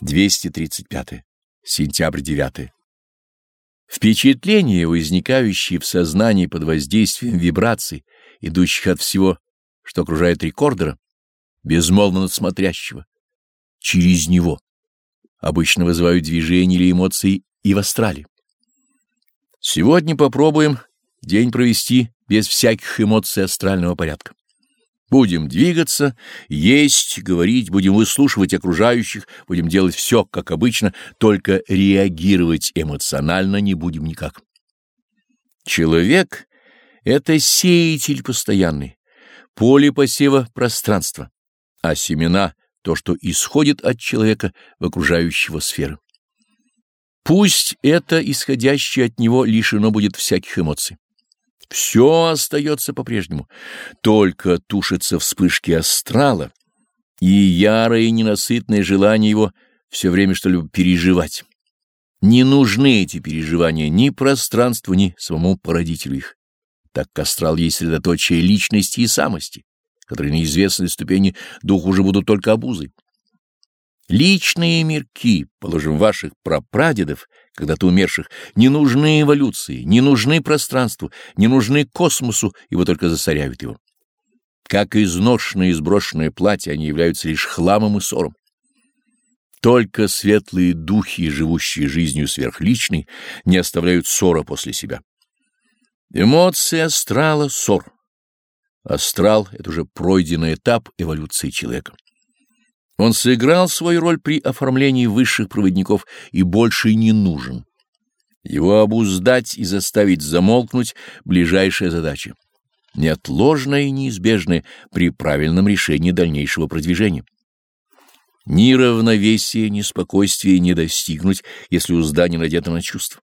235. Сентябрь 9. Впечатления, возникающие в сознании под воздействием вибраций, идущих от всего, что окружает рекордера, безмолвно надсмотрящего, через него, обычно вызывают движения или эмоции и в астрале. Сегодня попробуем день провести без всяких эмоций астрального порядка. Будем двигаться, есть, говорить, будем выслушивать окружающих, будем делать все, как обычно, только реагировать эмоционально не будем никак. Человек — это сеятель постоянный, поле посева пространства, а семена — то, что исходит от человека в окружающего сферы. Пусть это исходящее от него лишено будет всяких эмоций. Все остается по-прежнему, только тушатся вспышки астрала и ярое ненасытное желание его все время что-либо переживать. Не нужны эти переживания ни пространству, ни самому породителю их, так как астрал есть средоточие личности и самости, которые на известной ступени дух уже будут только обузой. Личные мирки, положим, ваших прапрадедов, когда-то умерших, не нужны эволюции, не нужны пространству, не нужны космосу, ибо только засоряют его. Как изношенное и сброшенное платье, они являются лишь хламом и ссором. Только светлые духи, живущие жизнью сверхличной, не оставляют ссора после себя. Эмоции астрала — ссор. Астрал — это уже пройденный этап эволюции человека. Он сыграл свою роль при оформлении высших проводников и больше не нужен. Его обуздать и заставить замолкнуть — ближайшая задача, неотложная и неизбежная при правильном решении дальнейшего продвижения. Ни равновесия, ни спокойствия не достигнуть, если узда не надета на чувства.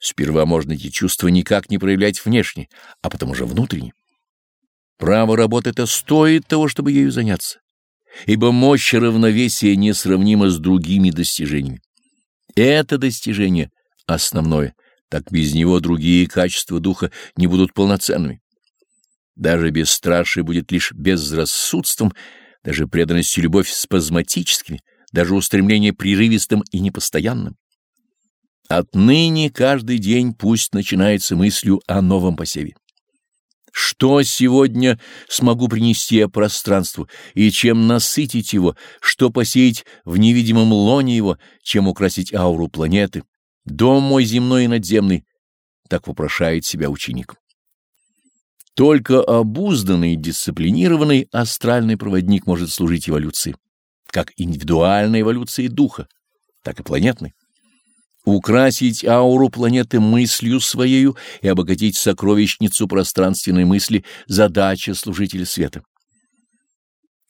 Сперва можно эти чувства никак не проявлять внешне, а потом уже внутренне. Право работы это стоит того, чтобы ею заняться ибо мощь равновесия несравнима с другими достижениями. Это достижение основное, так без него другие качества духа не будут полноценными. Даже бесстрашие будет лишь безрассудством, даже преданность и любовь спазматическими, даже устремление прерывистым и непостоянным. Отныне каждый день пусть начинается мыслью о новом посеве. Что сегодня смогу принести я пространству и чем насытить его, что посеять в невидимом лоне его, чем украсить ауру планеты, дом мой земной и надземный, так вопрошает себя ученик. Только обузданный, дисциплинированный астральный проводник может служить эволюции, как индивидуальной эволюции духа, так и планетной украсить ауру планеты мыслью своею и обогатить сокровищницу пространственной мысли — задача служителя света.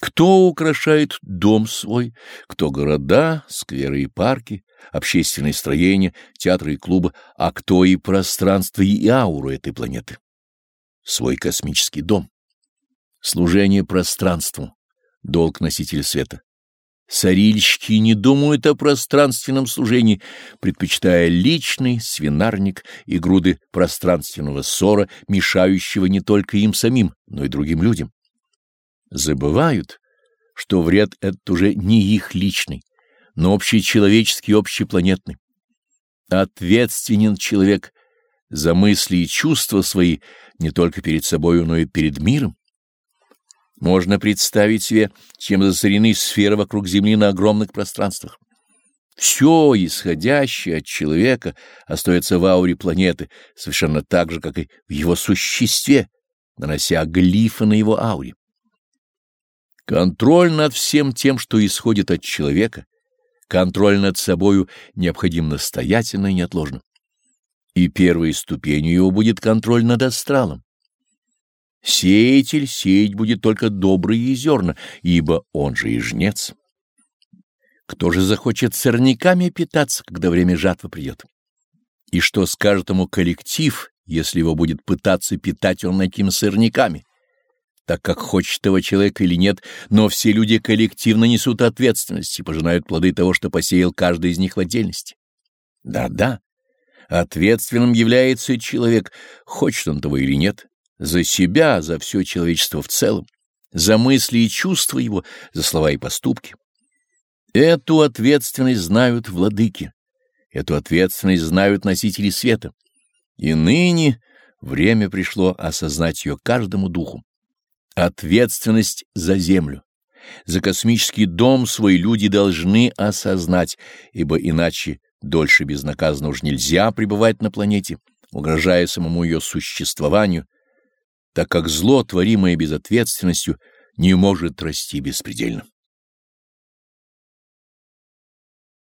Кто украшает дом свой, кто города, скверы и парки, общественные строения, театры и клубы, а кто и пространство и ауру этой планеты. Свой космический дом. Служение пространству — долг носителя света. Царильщики не думают о пространственном служении, предпочитая личный свинарник и груды пространственного ссора, мешающего не только им самим, но и другим людям. Забывают, что вред этот уже не их личный, но общечеловеческий общепланетный. Ответственен человек за мысли и чувства свои не только перед собою, но и перед миром. Можно представить себе, чем засорены сферы вокруг Земли на огромных пространствах. Все исходящее от человека остается в ауре планеты, совершенно так же, как и в его существе, нанося глифы на его ауре. Контроль над всем тем, что исходит от человека, контроль над собою необходим настоятельно и неотложно. И первой ступенью его будет контроль над астралом. Сеятель сеять будет только добрые зерна, ибо он же и жнец. Кто же захочет сорняками питаться, когда время жатвы придет? И что скажет ему коллектив, если его будет пытаться питать он такими сорняками? Так как хочет этого человека или нет, но все люди коллективно несут ответственность и пожинают плоды того, что посеял каждый из них в отдельности. Да-да, ответственным является человек, хочет он того или нет за себя, за все человечество в целом, за мысли и чувства его, за слова и поступки. Эту ответственность знают владыки, эту ответственность знают носители света. И ныне время пришло осознать ее каждому духу. Ответственность за землю, за космический дом свой люди должны осознать, ибо иначе дольше безнаказанно уж нельзя пребывать на планете, угрожая самому ее существованию, так как зло, творимое безответственностью, не может расти беспредельно.